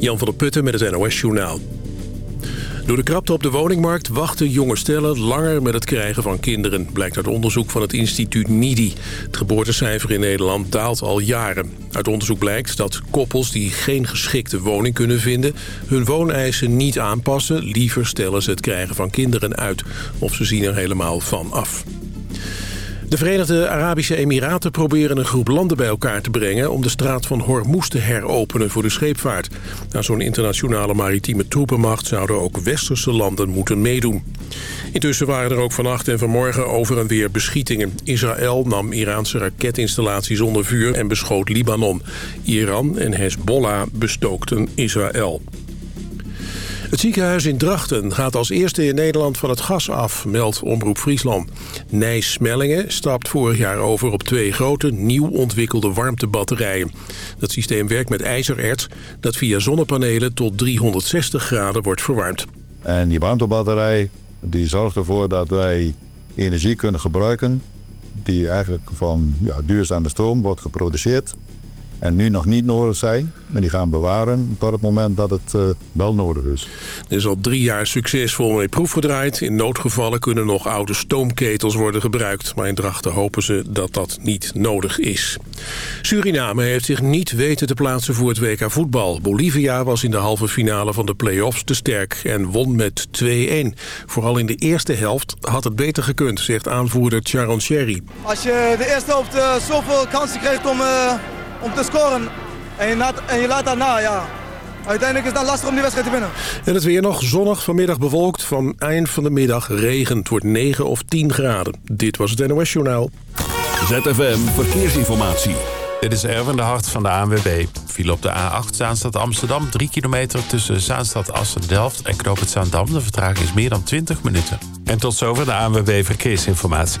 Jan van der Putten met het NOS-journaal. Door de krapte op de woningmarkt wachten jonge stellen langer met het krijgen van kinderen... blijkt uit onderzoek van het instituut NIDI. Het geboortecijfer in Nederland daalt al jaren. Uit onderzoek blijkt dat koppels die geen geschikte woning kunnen vinden... hun wooneisen niet aanpassen, liever stellen ze het krijgen van kinderen uit... of ze zien er helemaal van af. De Verenigde Arabische Emiraten proberen een groep landen bij elkaar te brengen... om de straat van Hormuz te heropenen voor de scheepvaart. Na nou, zo'n internationale maritieme troepenmacht zouden ook westerse landen moeten meedoen. Intussen waren er ook vannacht en vanmorgen over en weer beschietingen. Israël nam Iraanse raketinstallaties onder vuur en beschoot Libanon. Iran en Hezbollah bestookten Israël. Het ziekenhuis in Drachten gaat als eerste in Nederland van het gas af, meldt Omroep Friesland. Nijs Smellingen stapt vorig jaar over op twee grote, nieuw ontwikkelde warmtebatterijen. Dat systeem werkt met ijzererts dat via zonnepanelen tot 360 graden wordt verwarmd. En die warmtebatterij die zorgt ervoor dat wij energie kunnen gebruiken... die eigenlijk van ja, duurzame stroom wordt geproduceerd en nu nog niet nodig zijn. Maar die gaan bewaren tot het moment dat het eh, wel nodig is. Er is al drie jaar succesvol mee proefgedraaid. In noodgevallen kunnen nog oude stoomketels worden gebruikt. Maar in Drachten hopen ze dat dat niet nodig is. Suriname heeft zich niet weten te plaatsen voor het WK voetbal. Bolivia was in de halve finale van de play-offs te sterk en won met 2-1. Vooral in de eerste helft had het beter gekund, zegt aanvoerder Charon Sherry. Als je de eerste helft uh, zoveel kansen kreeg om... Eh, om te scoren. En je, laat, en je laat daarna, ja, Uiteindelijk is het lastig om die wedstrijd te winnen. En het weer nog zonnig, vanmiddag bewolkt. Van eind van de middag regent. Het wordt 9 of 10 graden. Dit was het NOS Journaal. ZFM Verkeersinformatie. Dit is Erwin de Hart van de ANWB. Viel op de A8 Zaanstad Amsterdam. 3 kilometer tussen Zaanstad Assen-Delft en Knoop het Zaandam. De vertraging is meer dan 20 minuten. En tot zover de ANWB Verkeersinformatie.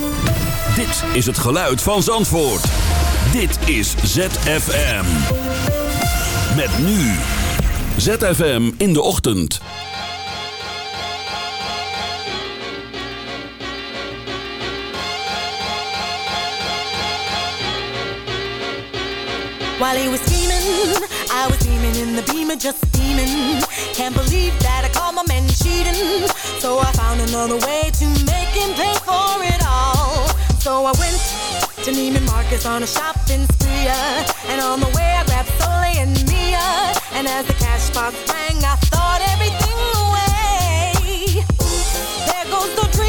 Dit is het geluid van Zandvoort. Dit is ZFM. Met nu. ZFM in de ochtend. While he was steaming, I was steaming in the beamer, just steaming. Can't believe that I called my men cheating. So I found another way to make him pay for it all. So I went to Neiman Marcus on a shopping spree. Uh, and on the way, I grabbed Sole and Mia. And as the cash box rang, I thought everything away. There goes the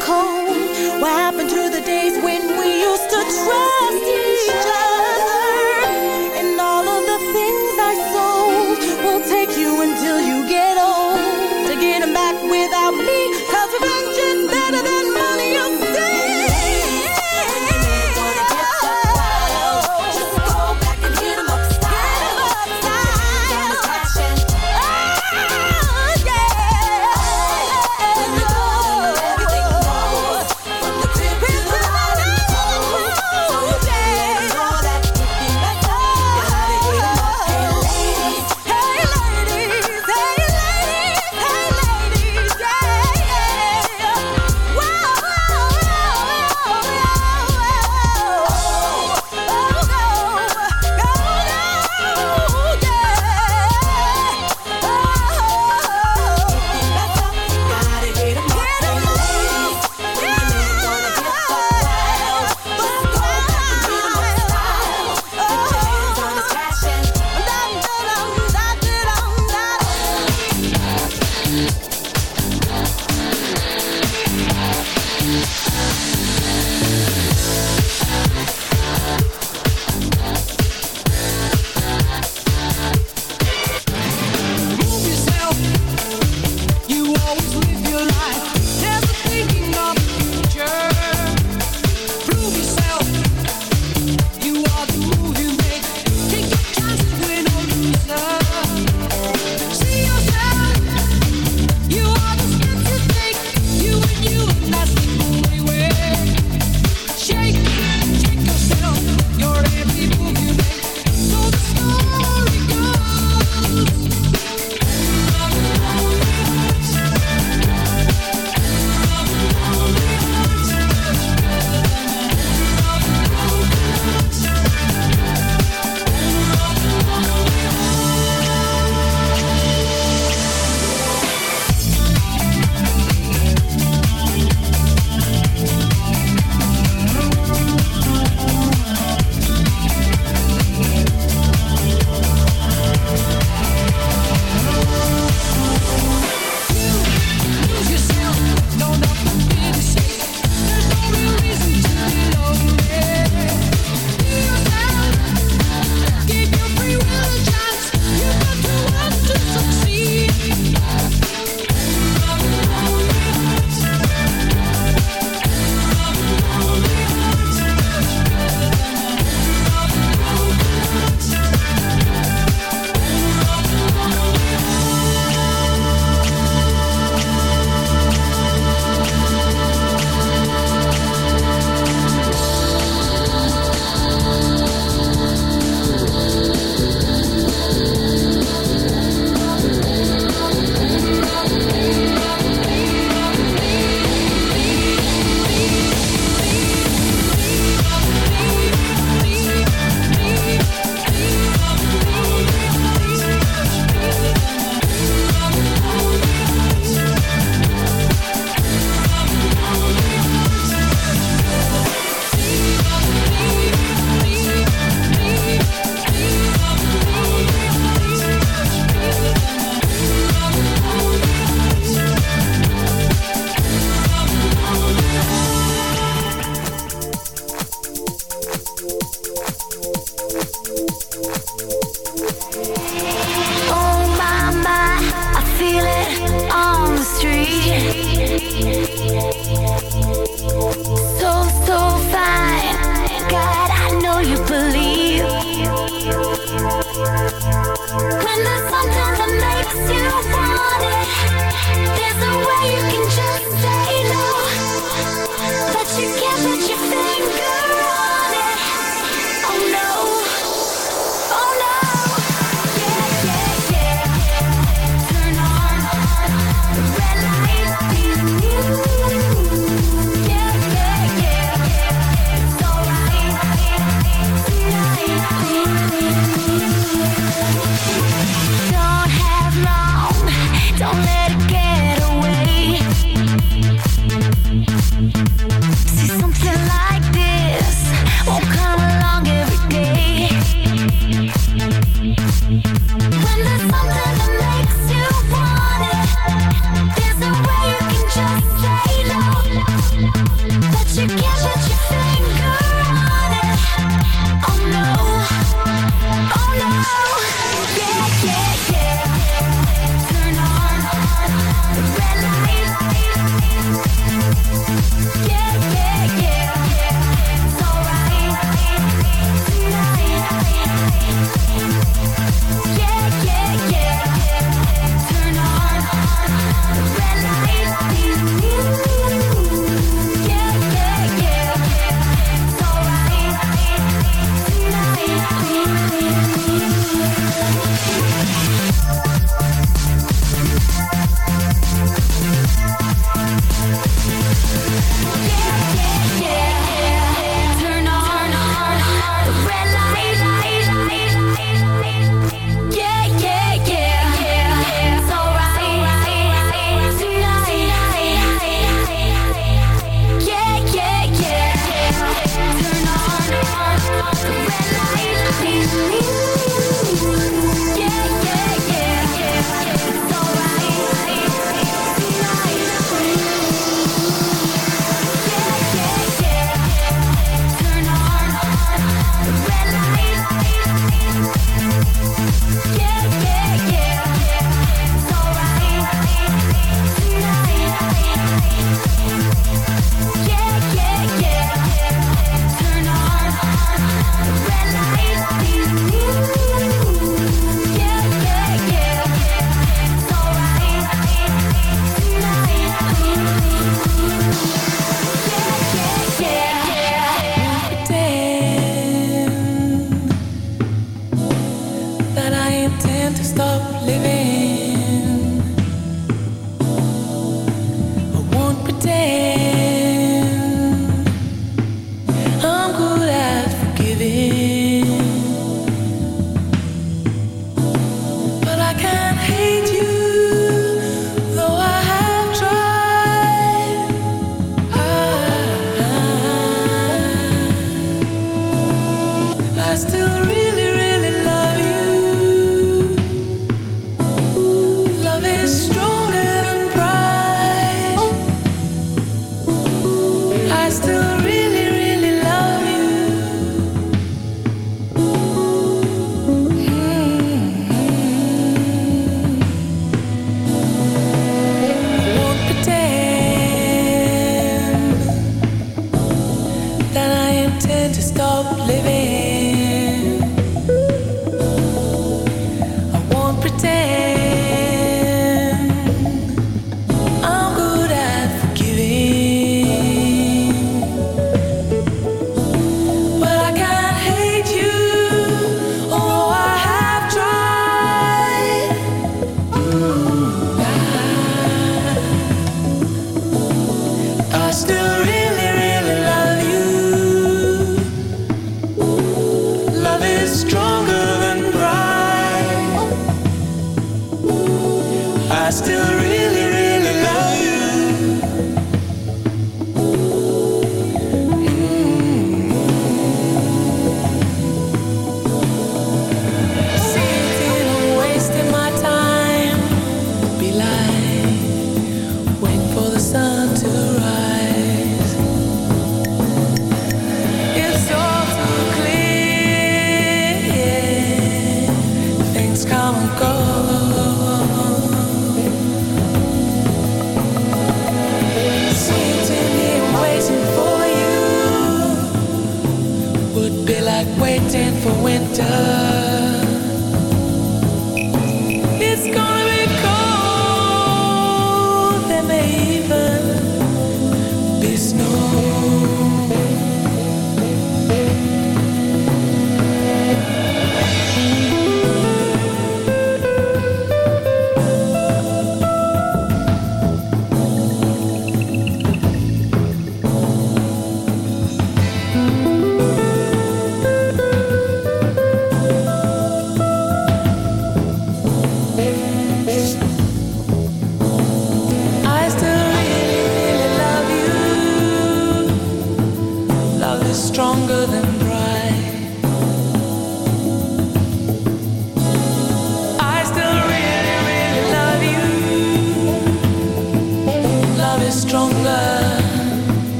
back What happened to the days when we used to trust?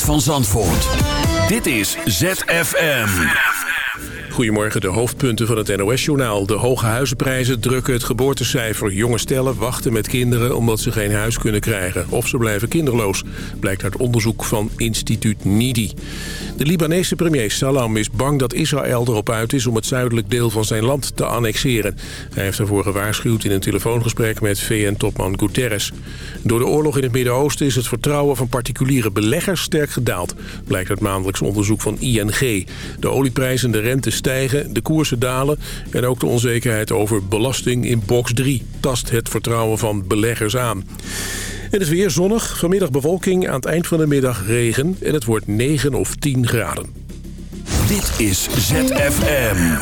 van Zandvoort. Dit is ZFM. Goedemorgen, de hoofdpunten van het NOS-journaal. De hoge huizenprijzen drukken het geboortecijfer. Jonge stellen wachten met kinderen omdat ze geen huis kunnen krijgen. Of ze blijven kinderloos, blijkt uit onderzoek van instituut NIDI. De Libanese premier Salam is bang dat Israël erop uit is om het zuidelijk deel van zijn land te annexeren. Hij heeft ervoor gewaarschuwd in een telefoongesprek met VN-topman Guterres. Door de oorlog in het Midden-Oosten is het vertrouwen van particuliere beleggers sterk gedaald, blijkt uit maandelijks onderzoek van ING. De olieprijzen en de rente stijgen, de koersen dalen en ook de onzekerheid over belasting in box 3 tast het vertrouwen van beleggers aan. Het is weer zonnig, vanmiddag bewolking, aan het eind van de middag regen... en het wordt 9 of 10 graden. Dit is ZFM.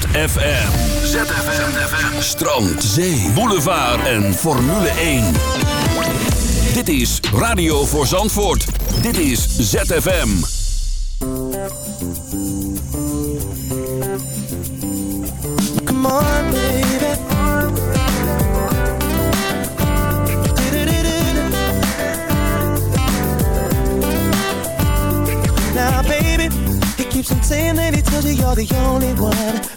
ZFM. ZFM. ZFM. Strand, zee, boulevard en Formule 1. Dit is Radio voor Zandvoort. Dit is ZFM. Come on, baby. Now, baby, he keeps on saying that he tells you you're the only one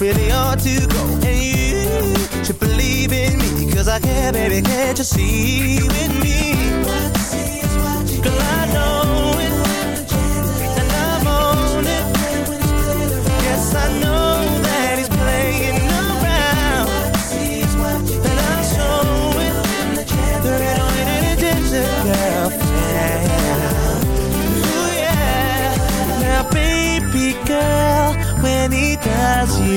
really ought to go. And you should believe in me, cause I care, baby, can't you see with me? Girl, I know it, and I'm on it. Yes, I know.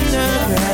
surrender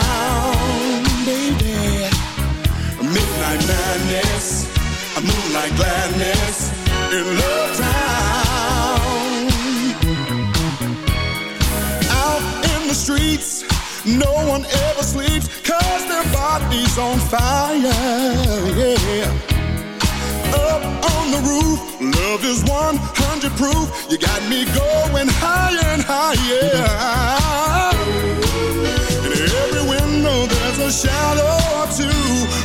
moonlight madness, a moonlight gladness in Love Town. Out in the streets, no one ever sleeps, cause their body's on fire, yeah. Up on the roof, love is 100 proof, you got me going higher and higher. In every window there's a shadow or two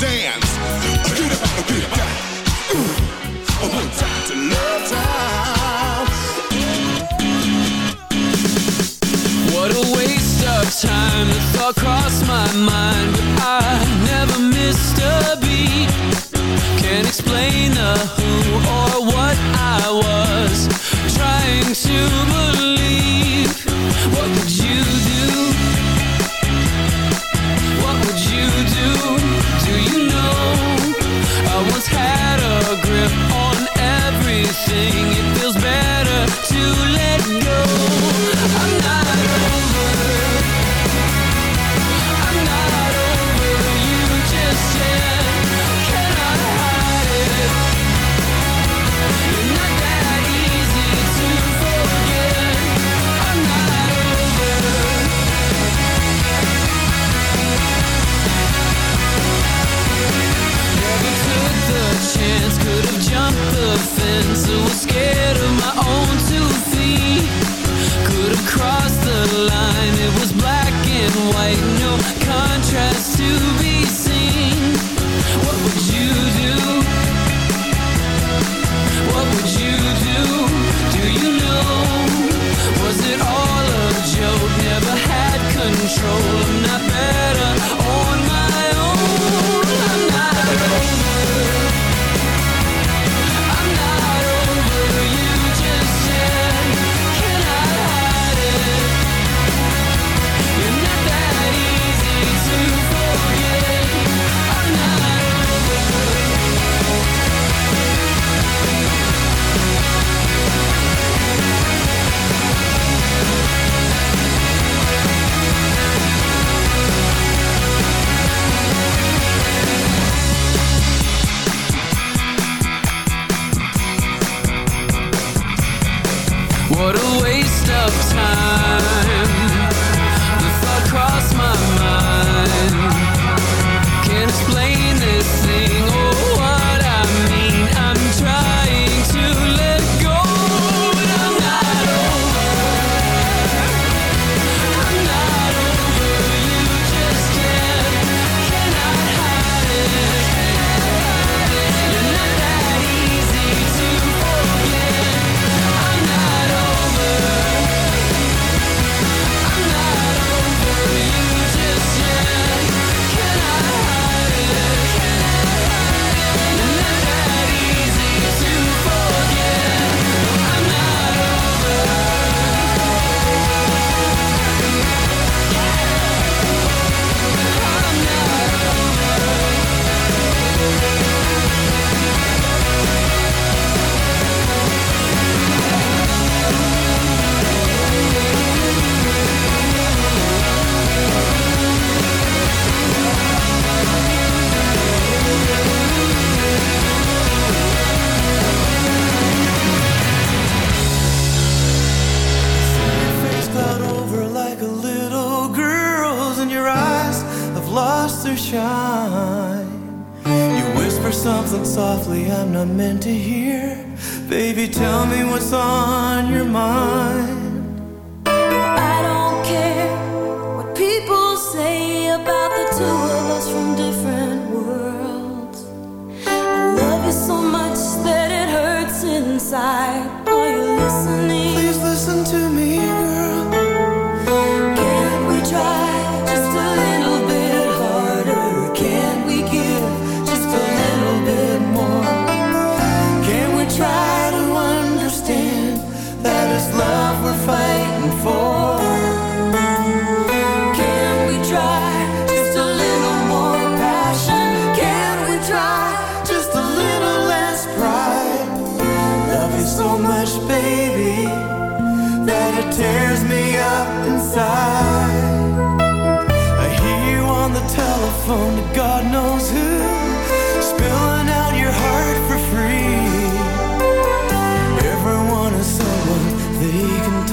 dance. What a waste of time. The thought crossed my mind, but I never missed a beat. Can't explain the who or what I was trying to believe.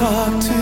talk to